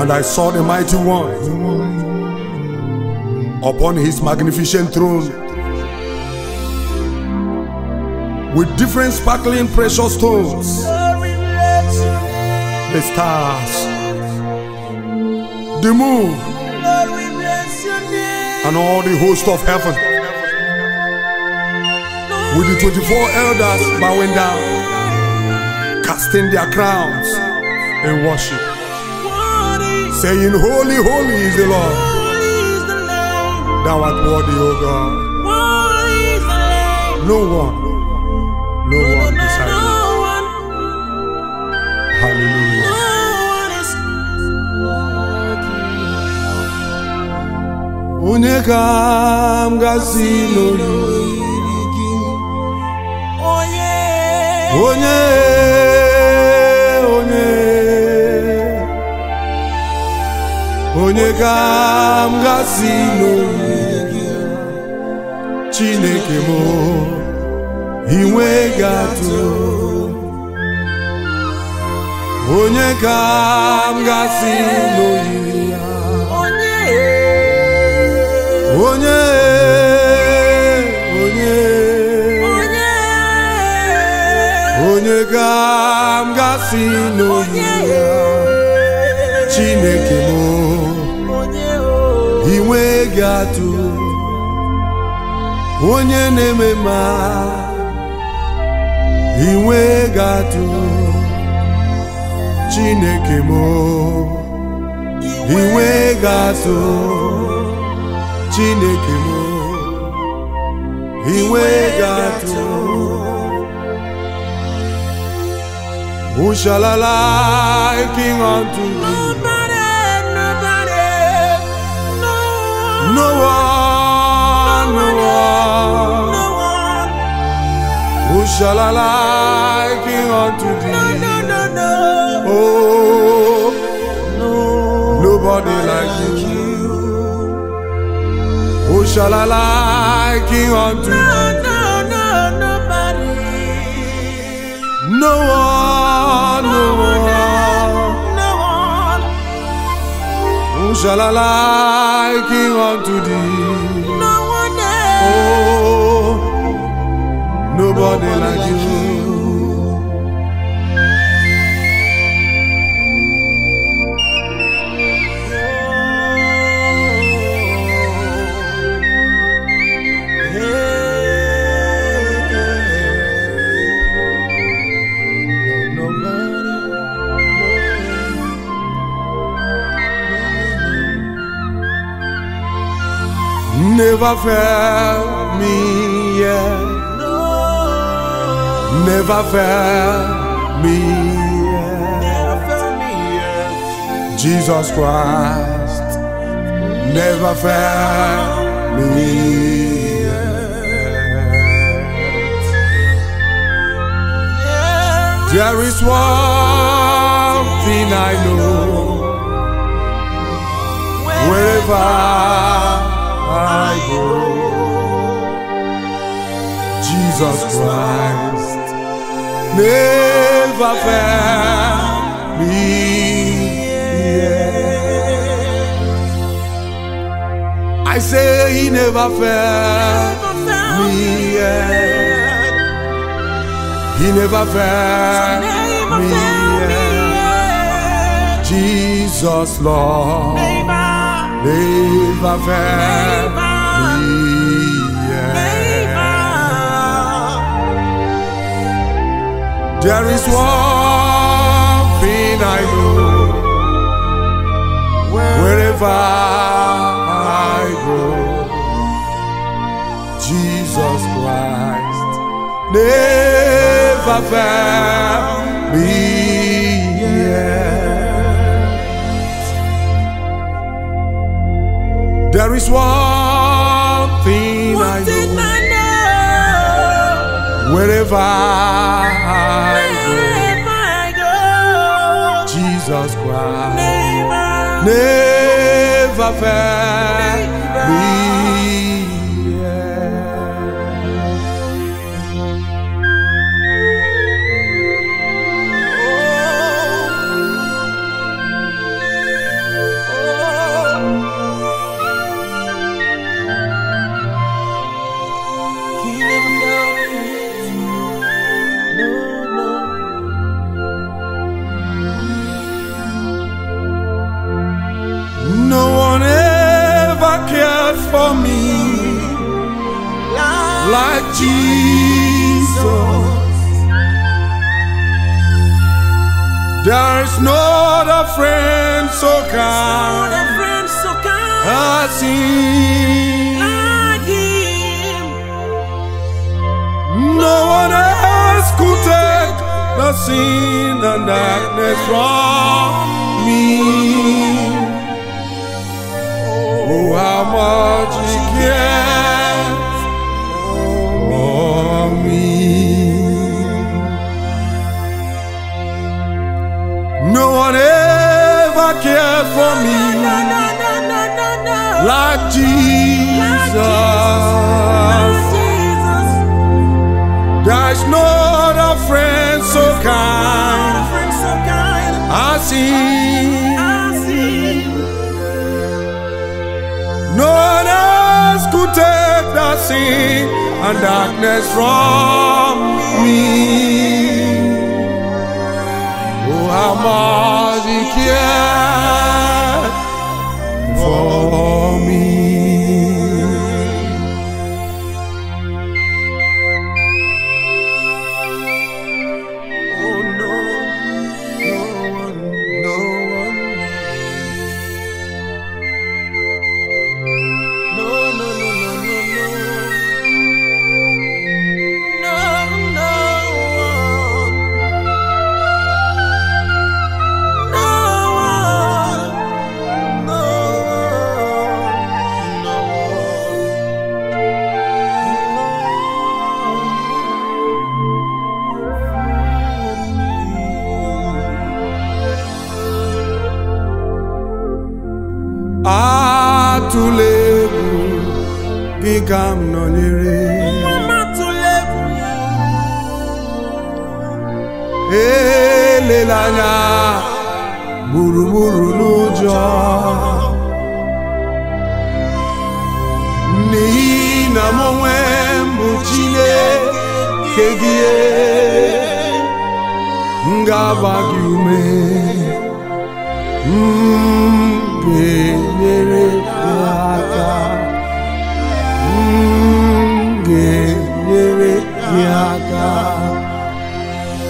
And I saw the mighty one upon his magnificent throne. With different sparkling precious stones, the stars, the moon, and all the host of heaven. With the 24 elders bowing down, casting their crowns in worship, saying, Holy, holy is the Lord. Holy is the Lord. Thou art worthy, O God. No one, no one beside you. Hallelujah. Onye ka m gasị n'olu onye ka m gasị n'olu Chineke m inweghị atụ onye ka m gasị n'oyiri ya onye. Onye. Onye ka m gasị n'oyiri ya Chineke m inweghị atụ onye na-eme ma inweghị atụ. Chineke m inweghị atụ. Chineke m inweghị atụ Who shall I liken unto thee? No one, no one. Who shall I liken unto thee? Oh, nobody like you. Who shall I liken unto thee? No one, shall I liken unto thee? No wonder. Oh, nobody like you. Never fail me yet. Never fail me yet. Jesus Christ never fail me yet. There is one thing I know. Wherever I Jesus Christ never fail me yet. I say he never failed me yet. He never failed me yet. Jesus Lord failed me yet. There is one thing I know. Wherever I go, Jesus Christ never failed me yet. There is one thing I know. Wherever I go, Jesus Christ never. failed me cared for me like Jesus. There's no other friend so kind as him. No one else could take the sin and darkness from me. amor e que. É.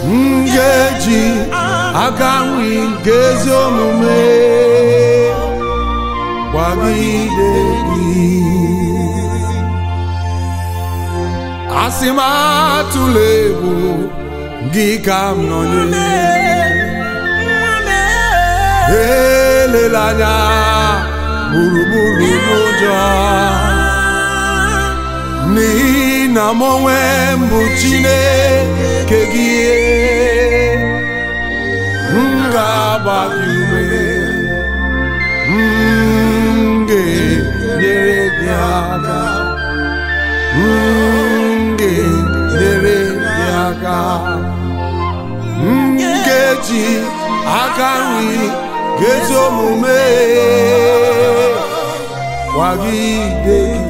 m ga-eji aka nri nke ezi omume. Kwagide gị asị m atụla egwu gị ka m nọnyere elela anya gburugburu n'ụjọ n'ihi na m onwe m bụ Chineke gị m ga-agba gị ume gị aka m ga-enyere gị aka m aka nri ga-ezi omume kwagide gị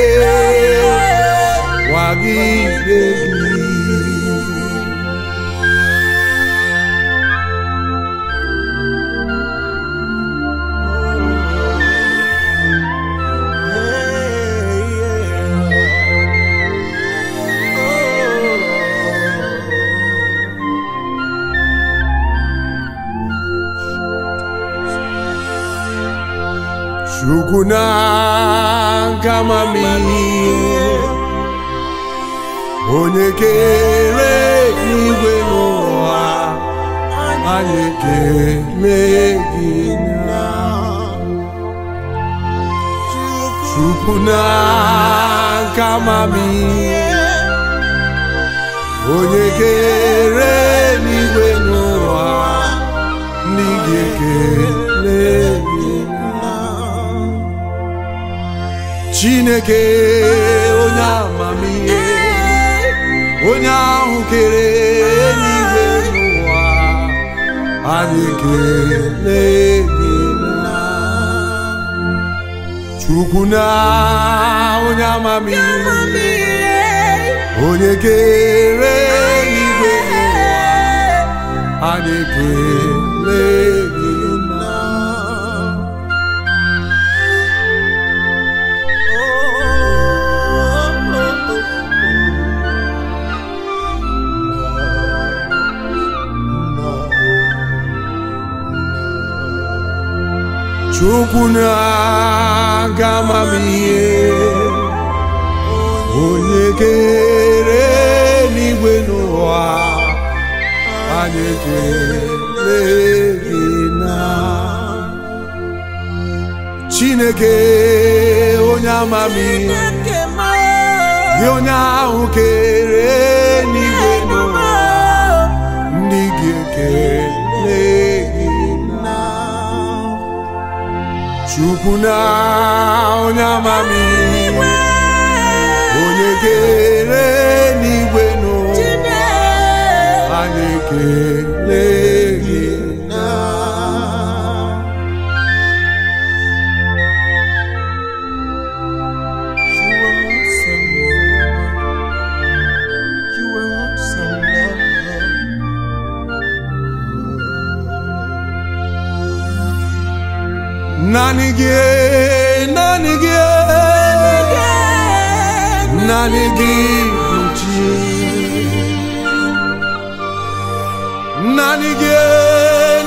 Chukwu na-aga amamihe onye kere igwe n'ụwa anyị ekele gị na Chukwu na-aga amamihe onye Chineke onye amamihe onye ahụ kere eluigwe n'ụwa anyị ekele gị na chukwu na onye amamihe onye kere eluigwe anyị ekele chukwu na-aga amamihe onye kere n'igwe n'ụwa anyị ekele gị na chineke onye amamihe gị onye ahụ kere chukwu na onye amamihe onye kere Nanige, nanige. Nanige uchi Nanige,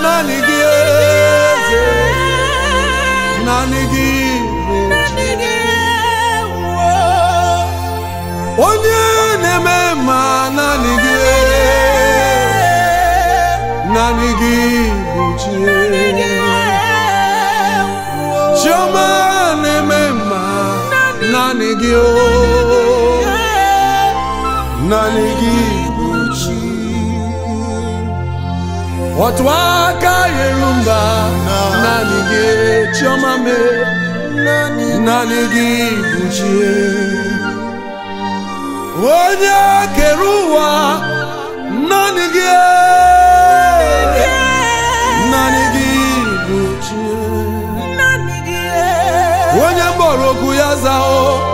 nanige. Nanige uchi Onye neme ma nanige. Nanige. ndio na nigibuchi watu wakayerumba na nigechomame na nigibuchie onye keruwa na nigie onye mgbọrọgwụ ya zaa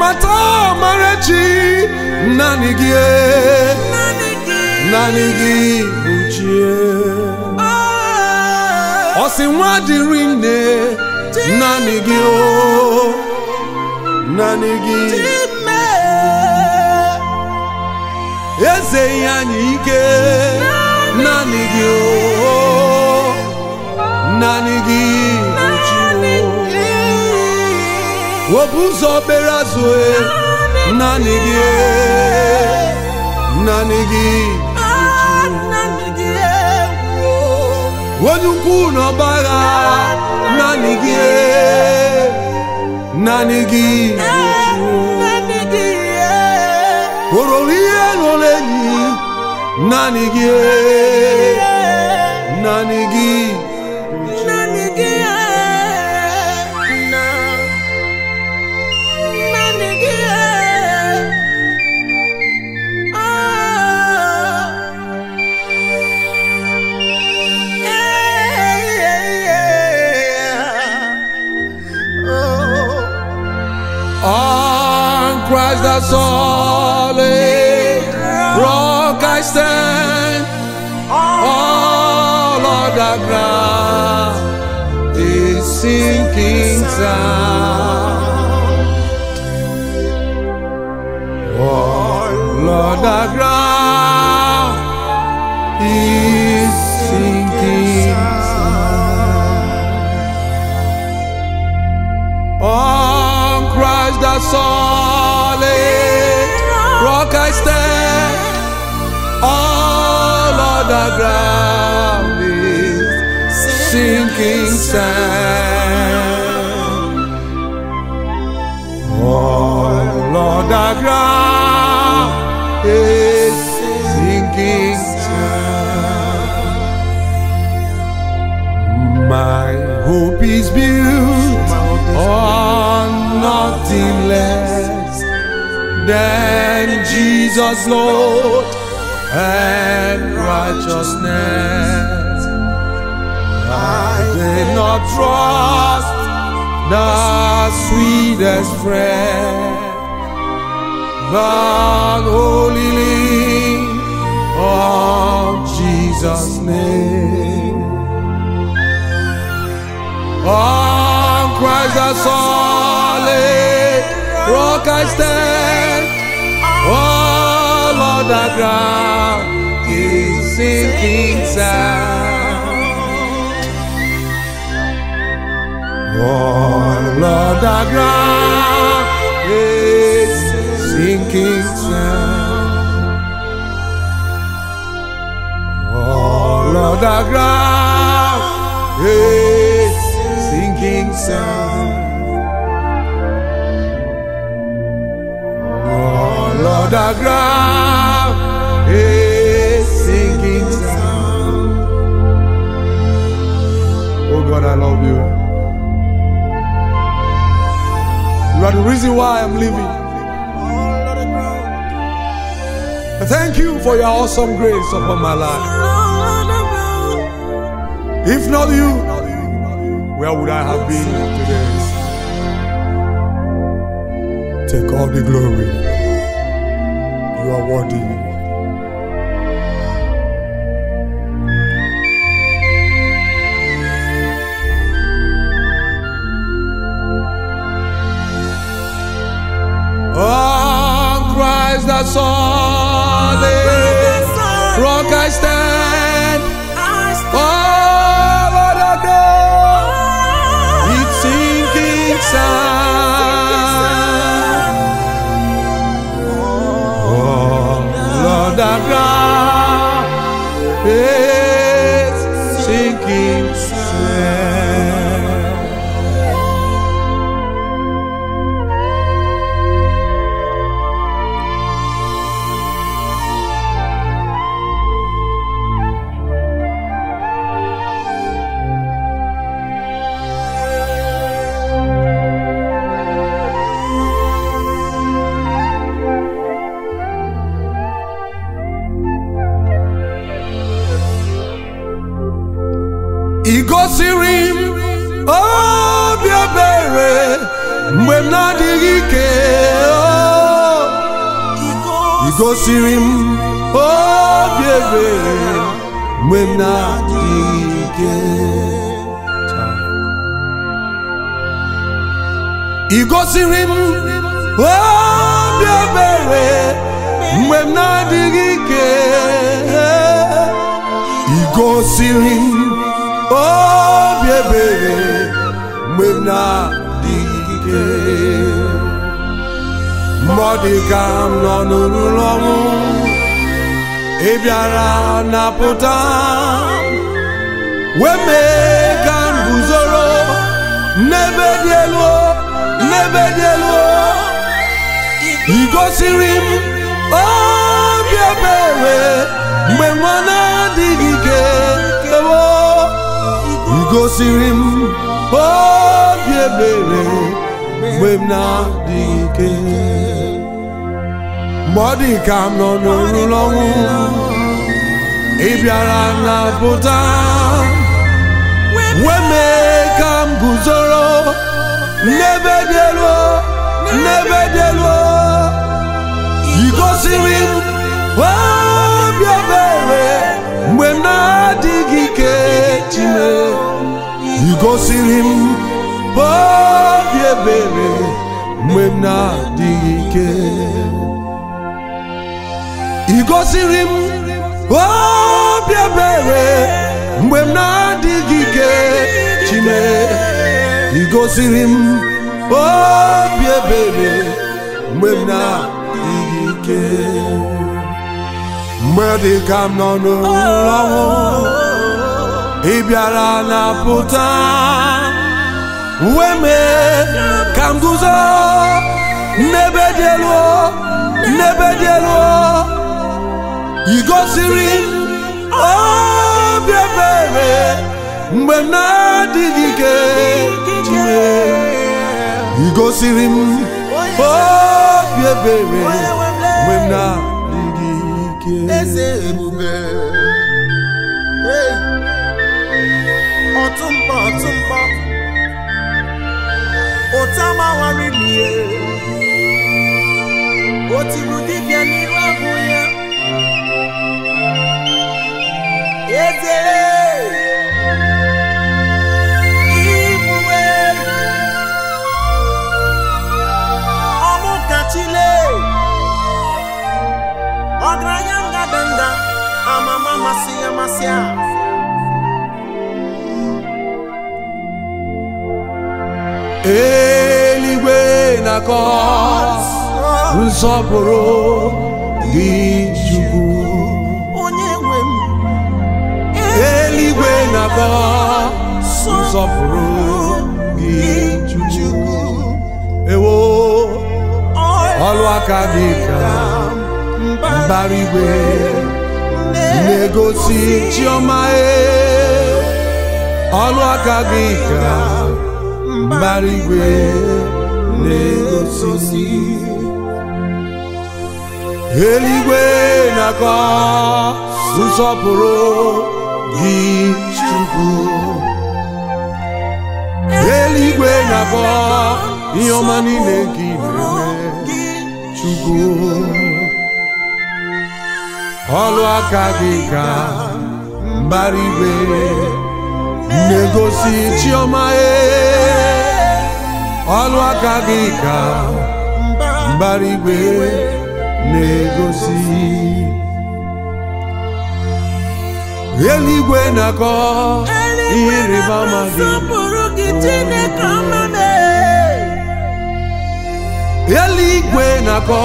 mata marechi naanị gị naanị gị buchie ọ sị nwa dịrị nne o naanị gị eze ihe anyị ike o naanị o bụ ụzọ obere azụ naanị gị naanị gị onye ukwu n'ọba agha naanị gị naanị gị ororo ihe lụrụ enyi naanị gị naanị gị solid rock I stand. All other ground is sinking sand. All other ground is sinking sand. On Christ the solid ground sinking sand. Oh Lord, the ground is sinking sand. My hope is built on nothing less than Jesus, Lord, and righteousness. I did not trust the sweetest friend, but holy on Jesus' name. On Christ the solid rock I stand. The ground is sinking sand. All on the ground is sinking sand. All on the ground is sinking sand. All on the ground is sinking sand. Oh God, I love you. You are the reason why I'm living. Thank you for your awesome grace upon my life. If not you, where would I have been today? Take all the glory. You are worthy. Christ gosiri m obi ebere mgbe m na-adịghị ike. Ị gosiri m obi ebere mgbe m na-adịghị ike. Ị gosiri m obi ebere mgbe m na-adịghị mgbe ọ dị ka m nọ n'olulu ọnwụ ị bịara napụta wee mee ka m guzoro n'ebe dị elu n'ebe dị elu ị gosiri m obi ebere mgbe nwa na-adịghị ike ewo. Ị gosiri m obi ebere Mwem na dike. Mwadi kam no nonu longu Ibiara na puta. Weme kam guzoro. Nebe delwo Nebe delwo Iko sirin Wabia bere Mwem na dike. Chime Iko sirin Wabia bere ebere mgbe na-adịghị ike. Ị m obi ebere mgbe m na-adịghị ike. Chime ị gosiri m obi ebere mgbe m na-adịghị ike. Mgbe dị ka m nọ n'ụlọ ọnwụ ị bịara na pụta dị elu ị gosiri m obi ebere mgbe na-adịghị ike. Ị gosiri m obi ebere mgbe m na-adịghị ike. Eze ebube. Ọtụmkpọ ọtụmkpọ otigbu dibịa n'iru ahụ ya eze eh. ibue ọmụ kachile ọgaranya ngadanga amama masị ya masị a eluigwe na-akọ nsọpụrụ gị chukwu. Onye nwe m eluigwe na-akọ nsọpụrụ gị chukwu. Ewo ọlụ aka gị ka mbara igwe na-egosi chiọma e. Ọlụ aka gị ka mbara igwe eluigwe na-akọ nsọpụrụ gị chukwu. Eluigwe na-akọ ihe ọma niile gị na-eme chukwu. Ọlụ aka gị ka mbara igwe na-egosi chiọma e. Ọlụ aka gị ka mbara igwe na-egosi eluigwe na-akọ ihe ịrịba ama gị. eluigwe na-akọ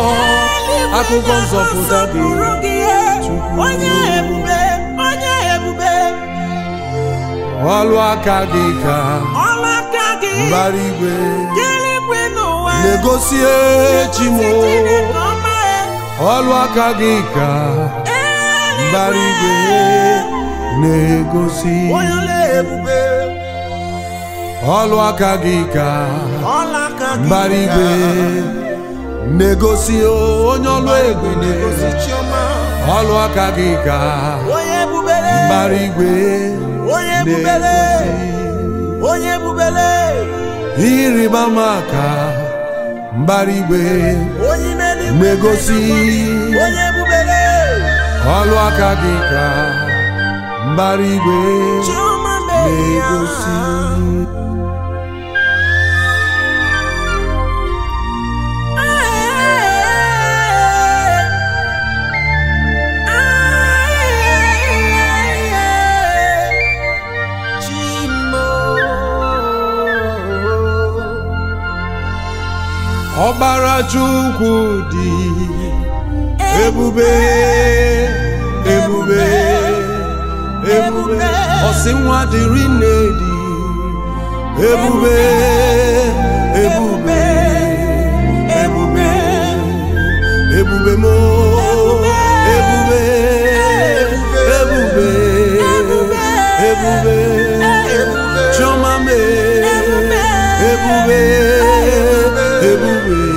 akụkọ nzọpụta gị eh, onye ebube onye ebube. Ọlụ aka gị ka ọlụ aka gị mbara igwe n'egosi echi m. ọlụ aka gị ka mbara igwe na-egosi ọlụ aka gị ka mbara igwe na-egosi onye ọlụ egwe na-egosi chiọma ọlụ aka gị ka mbara igwe onye ebubere na-egosi onye ebubere ihe ịrịba ama ka mbara igwe na-egosi ọlụ aka gị ka mbara igwe. Na-egosi ọbara chukwu dị ebube ebube ebube. Ọsị nwa dịrị nne dị ebube ebube ebube. Ebube mo ebube ebube ebube. Chioma me ebube. Ebube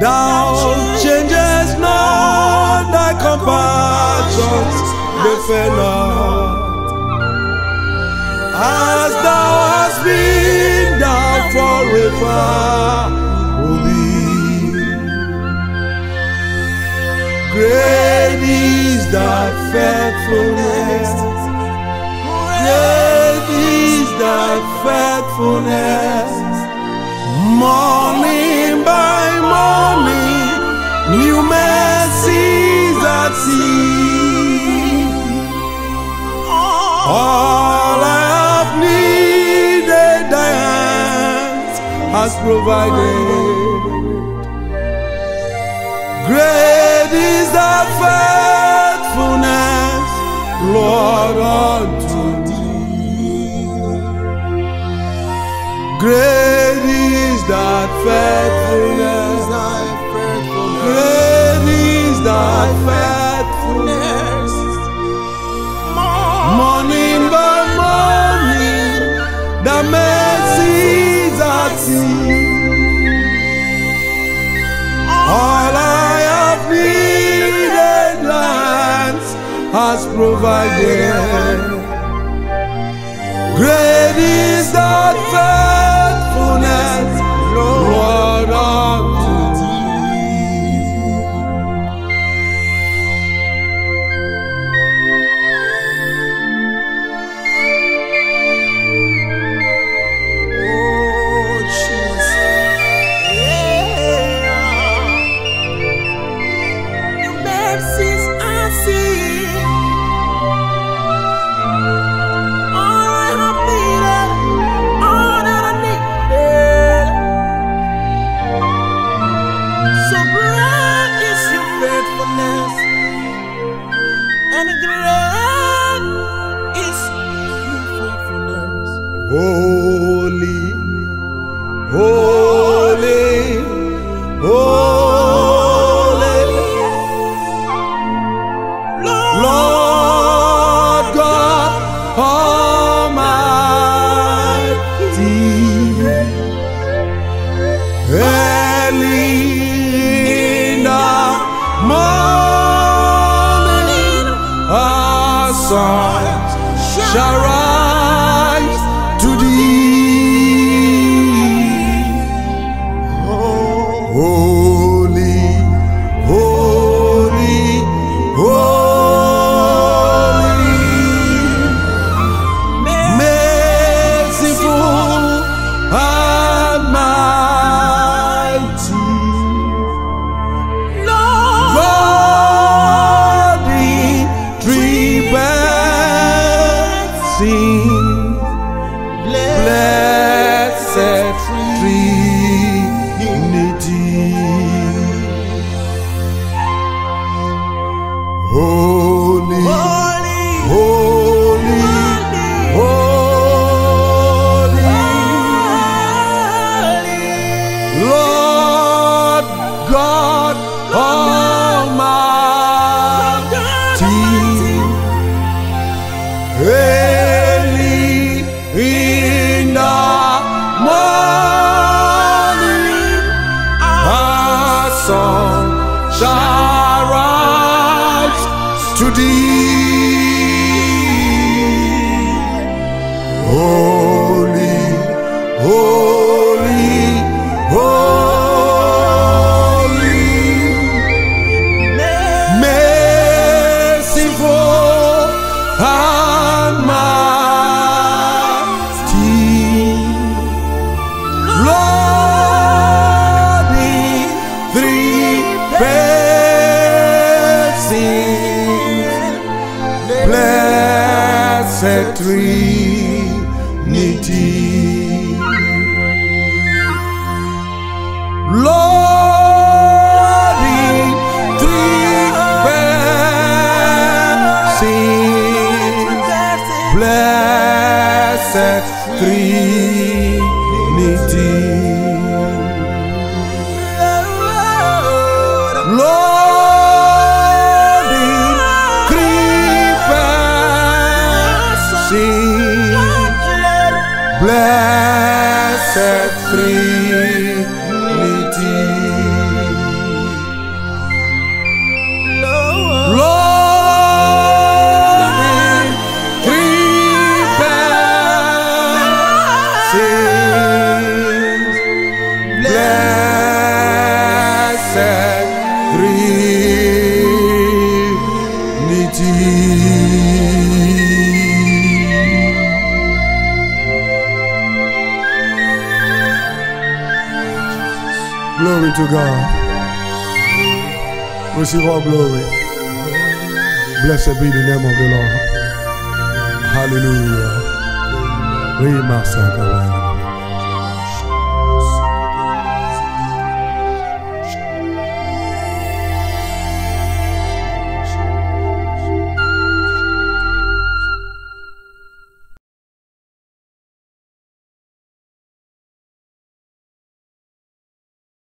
Thou changes not thy compassions, they As thou hast been, thou forever will be. Great is thy faithfulness. Great is thy faithfulness. Morning by for me, new mercies I see. All I have needed, thy hands has provided. Great is the faithfulness, Lord, unto thee. Great provided. Great is Receive all glory. Blessed be the name of the Lord. Hallelujah. Rima Sakala.